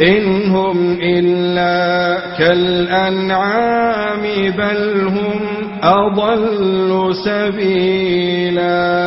إن هم إلا كالأنعام بل هم أضل سبيلاً.